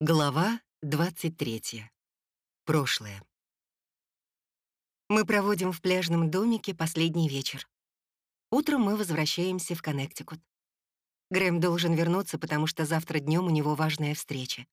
Глава 23. Прошлое. Мы проводим в пляжном домике последний вечер. Утром мы возвращаемся в Коннектикут. Грэм должен вернуться, потому что завтра днем у него важная встреча.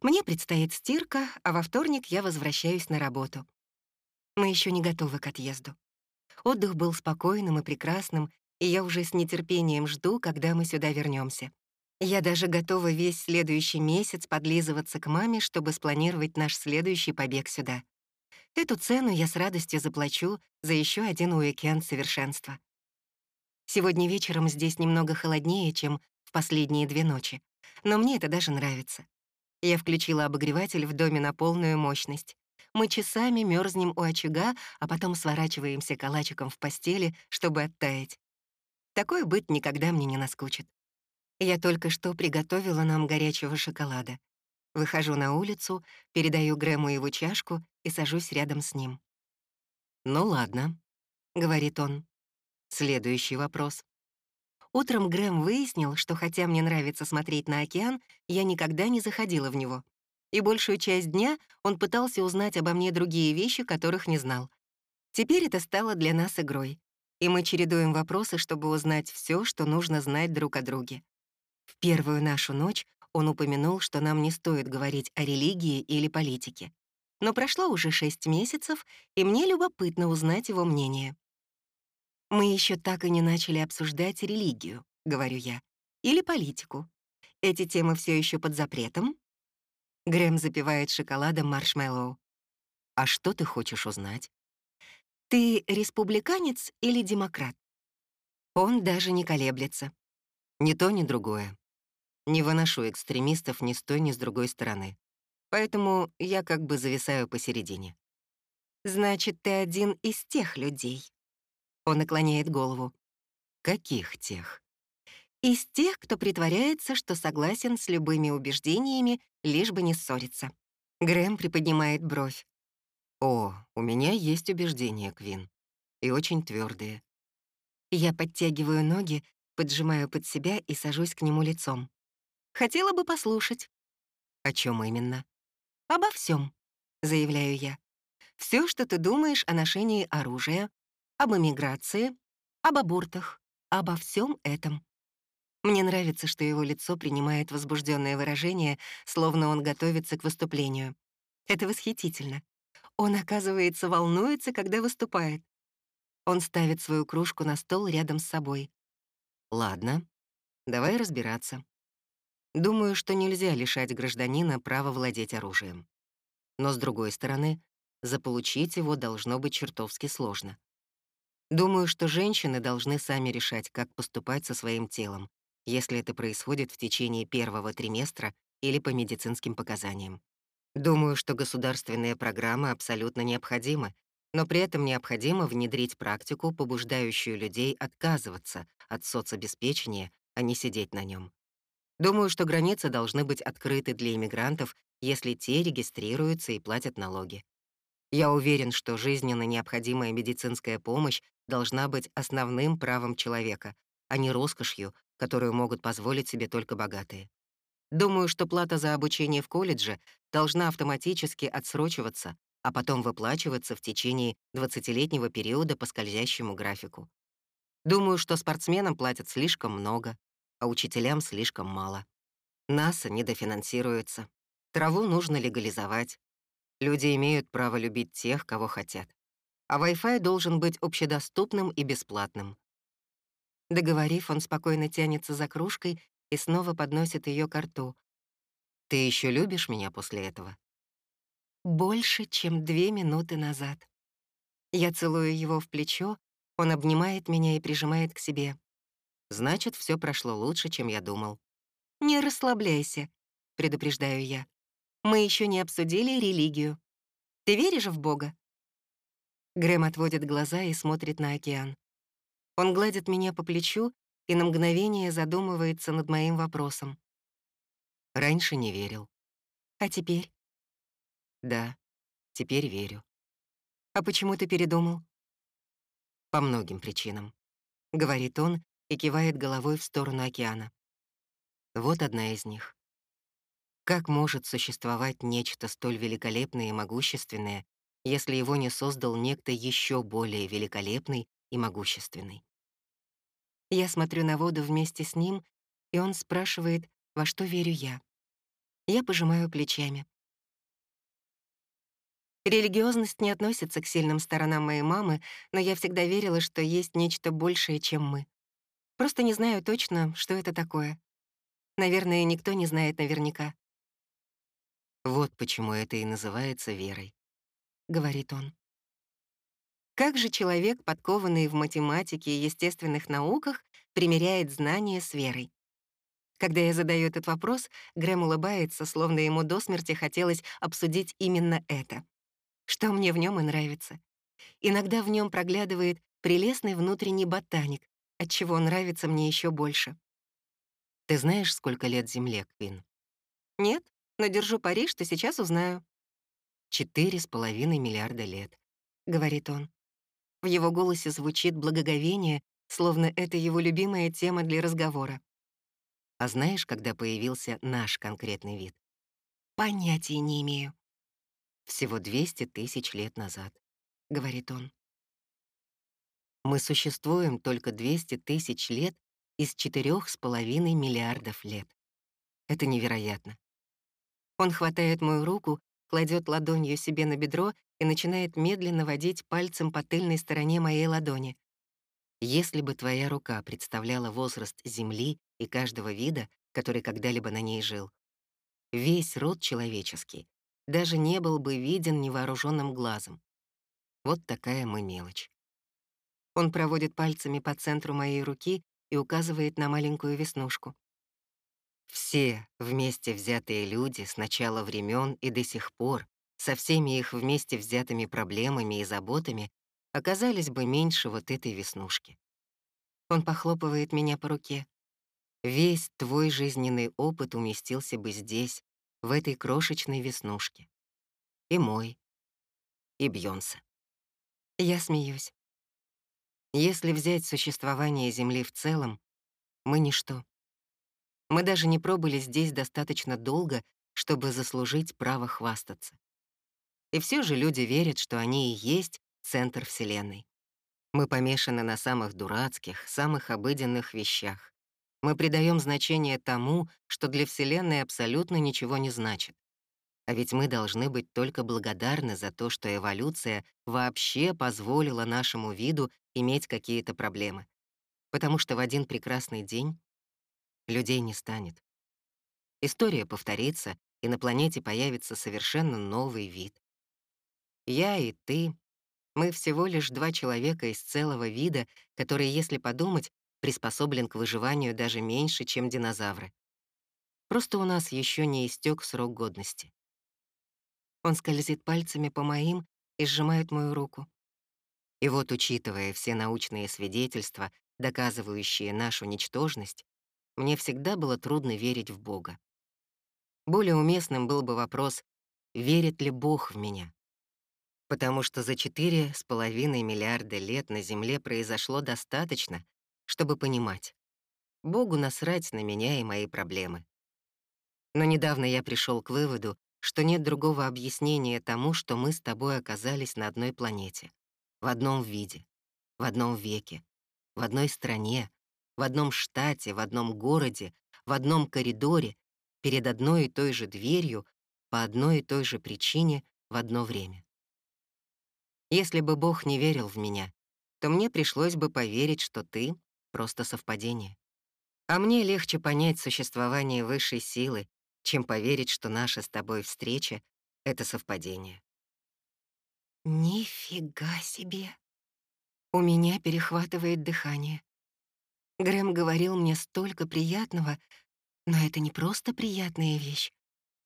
Мне предстоит стирка, а во вторник я возвращаюсь на работу. Мы еще не готовы к отъезду. Отдых был спокойным и прекрасным, и я уже с нетерпением жду, когда мы сюда вернемся. Я даже готова весь следующий месяц подлизываться к маме, чтобы спланировать наш следующий побег сюда. Эту цену я с радостью заплачу за еще один уикенд совершенства. Сегодня вечером здесь немного холоднее, чем в последние две ночи, но мне это даже нравится. Я включила обогреватель в доме на полную мощность. Мы часами мерзнем у очага, а потом сворачиваемся калачиком в постели, чтобы оттаять. Такое быть никогда мне не наскучит. Я только что приготовила нам горячего шоколада. Выхожу на улицу, передаю Грэму его чашку и сажусь рядом с ним. «Ну ладно», — говорит он. Следующий вопрос. Утром Грэм выяснил, что хотя мне нравится смотреть на океан, я никогда не заходила в него. И большую часть дня он пытался узнать обо мне другие вещи, которых не знал. Теперь это стало для нас игрой, и мы чередуем вопросы, чтобы узнать все, что нужно знать друг о друге. В первую нашу ночь он упомянул, что нам не стоит говорить о религии или политике. Но прошло уже шесть месяцев, и мне любопытно узнать его мнение. «Мы еще так и не начали обсуждать религию», — говорю я, «или политику. Эти темы все еще под запретом?» Грэм запивает шоколадом маршмеллоу. «А что ты хочешь узнать?» «Ты республиканец или демократ?» Он даже не колеблется. Ни то, ни другое. Не выношу экстремистов ни с той, ни с другой стороны. Поэтому я как бы зависаю посередине. «Значит, ты один из тех людей?» Он наклоняет голову. «Каких тех?» «Из тех, кто притворяется, что согласен с любыми убеждениями, лишь бы не ссориться». Грэм приподнимает бровь. «О, у меня есть убеждения, Квин. И очень твердые. Я подтягиваю ноги, поджимаю под себя и сажусь к нему лицом. Хотела бы послушать. О чем именно? Обо всем, заявляю я. Все, что ты думаешь о ношении оружия, об эмиграции, об абортах, обо всем этом. Мне нравится, что его лицо принимает возбужденное выражение, словно он готовится к выступлению. Это восхитительно. Он, оказывается, волнуется, когда выступает. Он ставит свою кружку на стол рядом с собой. Ладно, давай разбираться. Думаю, что нельзя лишать гражданина права владеть оружием. Но, с другой стороны, заполучить его должно быть чертовски сложно. Думаю, что женщины должны сами решать, как поступать со своим телом, если это происходит в течение первого триместра или по медицинским показаниям. Думаю, что государственные программы абсолютно необходимы, но при этом необходимо внедрить практику, побуждающую людей отказываться от соцобеспечения, а не сидеть на нем. Думаю, что границы должны быть открыты для иммигрантов, если те регистрируются и платят налоги. Я уверен, что жизненно необходимая медицинская помощь должна быть основным правом человека, а не роскошью, которую могут позволить себе только богатые. Думаю, что плата за обучение в колледже должна автоматически отсрочиваться, а потом выплачиваться в течение 20-летнего периода по скользящему графику. Думаю, что спортсменам платят слишком много, а учителям слишком мало. НАСА недофинансируется. Траву нужно легализовать. Люди имеют право любить тех, кого хотят. А Wi-Fi должен быть общедоступным и бесплатным. Договорив, он спокойно тянется за кружкой и снова подносит ее к рту. «Ты еще любишь меня после этого?» Больше, чем две минуты назад. Я целую его в плечо, он обнимает меня и прижимает к себе. Значит, все прошло лучше, чем я думал. «Не расслабляйся», — предупреждаю я. «Мы еще не обсудили религию. Ты веришь в Бога?» Грэм отводит глаза и смотрит на океан. Он гладит меня по плечу и на мгновение задумывается над моим вопросом. Раньше не верил. А теперь? Да, теперь верю. А почему ты передумал? По многим причинам, говорит он и кивает головой в сторону океана. Вот одна из них. Как может существовать нечто столь великолепное и могущественное, если его не создал некто еще более великолепный и могущественный? Я смотрю на воду вместе с ним, и он спрашивает, во что верю я. Я пожимаю плечами. Религиозность не относится к сильным сторонам моей мамы, но я всегда верила, что есть нечто большее, чем мы. Просто не знаю точно, что это такое. Наверное, никто не знает наверняка. «Вот почему это и называется верой», — говорит он. Как же человек, подкованный в математике и естественных науках, примеряет знания с верой? Когда я задаю этот вопрос, Грэм улыбается, словно ему до смерти хотелось обсудить именно это. Что мне в нем и нравится. Иногда в нем проглядывает прелестный внутренний ботаник, отчего нравится мне еще больше. Ты знаешь, сколько лет Земле, Квин? Нет, но держу пари, что сейчас узнаю. «Четыре с половиной миллиарда лет», — говорит он. В его голосе звучит благоговение, словно это его любимая тема для разговора. А знаешь, когда появился наш конкретный вид? Понятия не имею. Всего 200 тысяч лет назад, — говорит он. Мы существуем только 200 тысяч лет из четырех с половиной миллиардов лет. Это невероятно. Он хватает мою руку, кладет ладонью себе на бедро и начинает медленно водить пальцем по тыльной стороне моей ладони. Если бы твоя рука представляла возраст Земли и каждого вида, который когда-либо на ней жил, весь род человеческий даже не был бы виден невооруженным глазом. Вот такая мы мелочь. Он проводит пальцами по центру моей руки и указывает на маленькую веснушку. Все вместе взятые люди с начала времен и до сих пор, со всеми их вместе взятыми проблемами и заботами, оказались бы меньше вот этой веснушки. Он похлопывает меня по руке. Весь твой жизненный опыт уместился бы здесь, в этой крошечной веснушке. И мой, и Бьонса. Я смеюсь. Если взять существование Земли в целом, мы — ничто. Мы даже не пробыли здесь достаточно долго, чтобы заслужить право хвастаться. И все же люди верят, что они и есть центр Вселенной. Мы помешаны на самых дурацких, самых обыденных вещах. Мы придаем значение тому, что для Вселенной абсолютно ничего не значит. А ведь мы должны быть только благодарны за то, что эволюция вообще позволила нашему виду иметь какие-то проблемы. Потому что в один прекрасный день людей не станет. История повторится, и на планете появится совершенно новый вид. Я и ты, мы всего лишь два человека из целого вида, который, если подумать, приспособлен к выживанию даже меньше, чем динозавры. Просто у нас еще не истек срок годности. Он скользит пальцами по моим и сжимает мою руку. И вот, учитывая все научные свидетельства, доказывающие нашу ничтожность, мне всегда было трудно верить в Бога. Более уместным был бы вопрос, верит ли Бог в меня? Потому что за четыре с половиной миллиарда лет на Земле произошло достаточно, чтобы понимать. Богу насрать на меня и мои проблемы. Но недавно я пришел к выводу, что нет другого объяснения тому, что мы с тобой оказались на одной планете, в одном виде, в одном веке, в одной стране, в одном штате, в одном городе, в одном коридоре, перед одной и той же дверью, по одной и той же причине в одно время. Если бы Бог не верил в меня, то мне пришлось бы поверить, что ты — просто совпадение. А мне легче понять существование высшей силы, чем поверить, что наша с тобой встреча — это совпадение. Нифига себе! У меня перехватывает дыхание. Грэм говорил мне столько приятного, но это не просто приятная вещь.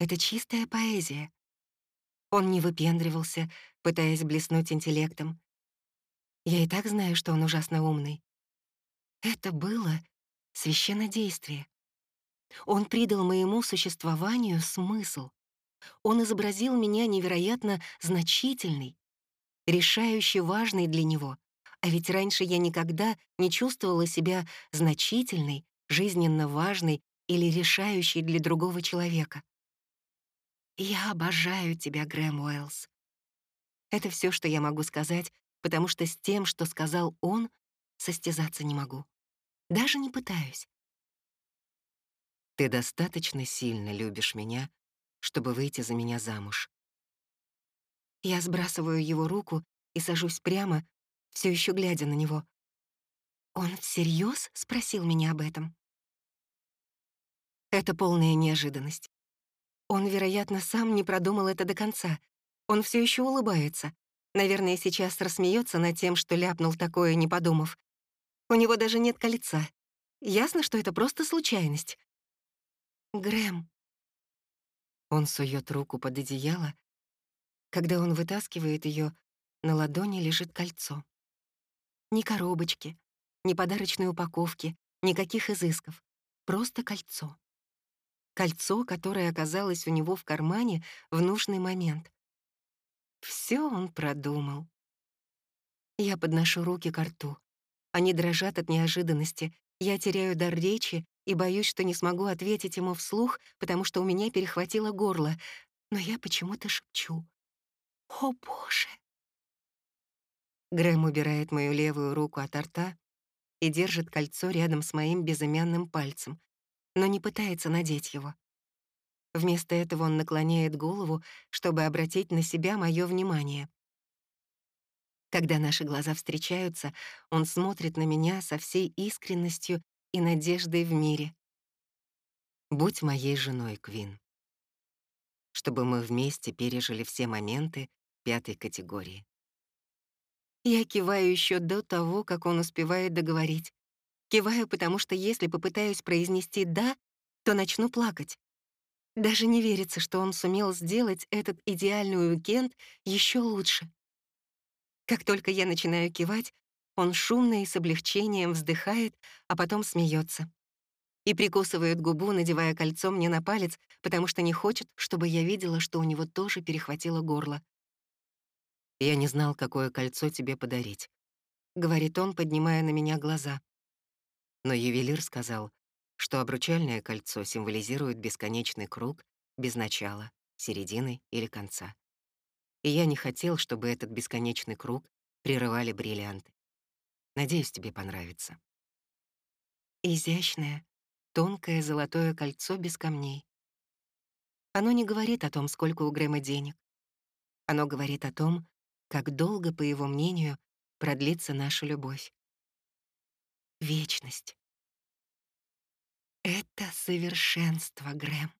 Это чистая поэзия. Он не выпендривался, пытаясь блеснуть интеллектом. Я и так знаю, что он ужасно умный. Это было священнодействие. Он придал моему существованию смысл. Он изобразил меня невероятно значительной, решающе важной для него, а ведь раньше я никогда не чувствовала себя значительной, жизненно важной или решающей для другого человека. «Я обожаю тебя, Грэм Уэллс». Это все, что я могу сказать, потому что с тем, что сказал он, состязаться не могу. Даже не пытаюсь. Ты достаточно сильно любишь меня, чтобы выйти за меня замуж. Я сбрасываю его руку и сажусь прямо, все еще глядя на него. Он всерьез спросил меня об этом? Это полная неожиданность. Он, вероятно, сам не продумал это до конца. Он все еще улыбается. Наверное, сейчас рассмеется над тем, что ляпнул такое, не подумав. У него даже нет кольца. Ясно, что это просто случайность. Грэм. Он сует руку под одеяло. Когда он вытаскивает ее, на ладони лежит кольцо. Ни коробочки, ни подарочной упаковки, никаких изысков. Просто кольцо. Кольцо, которое оказалось у него в кармане в нужный момент. Все он продумал. Я подношу руки к рту. Они дрожат от неожиданности. Я теряю дар речи и боюсь, что не смогу ответить ему вслух, потому что у меня перехватило горло. Но я почему-то шепчу. «О, Боже!» Грэм убирает мою левую руку от рта и держит кольцо рядом с моим безымянным пальцем, но не пытается надеть его. Вместо этого он наклоняет голову, чтобы обратить на себя мое внимание. Когда наши глаза встречаются, он смотрит на меня со всей искренностью и надеждой в мире. «Будь моей женой, Квин. Чтобы мы вместе пережили все моменты пятой категории». Я киваю еще до того, как он успевает договорить. Киваю, потому что если попытаюсь произнести «да», то начну плакать. Даже не верится, что он сумел сделать этот идеальный уикенд еще лучше. Как только я начинаю кивать, он шумно и с облегчением вздыхает, а потом смеется. И прикусывает губу, надевая кольцо мне на палец, потому что не хочет, чтобы я видела, что у него тоже перехватило горло. «Я не знал, какое кольцо тебе подарить», — говорит он, поднимая на меня глаза. Но ювелир сказал, что обручальное кольцо символизирует бесконечный круг без начала, середины или конца. И я не хотел, чтобы этот бесконечный круг прерывали бриллианты. Надеюсь, тебе понравится. Изящное, тонкое золотое кольцо без камней. Оно не говорит о том, сколько у Грэма денег. Оно говорит о том, как долго, по его мнению, продлится наша любовь. Вечность. Это совершенство, Грэм.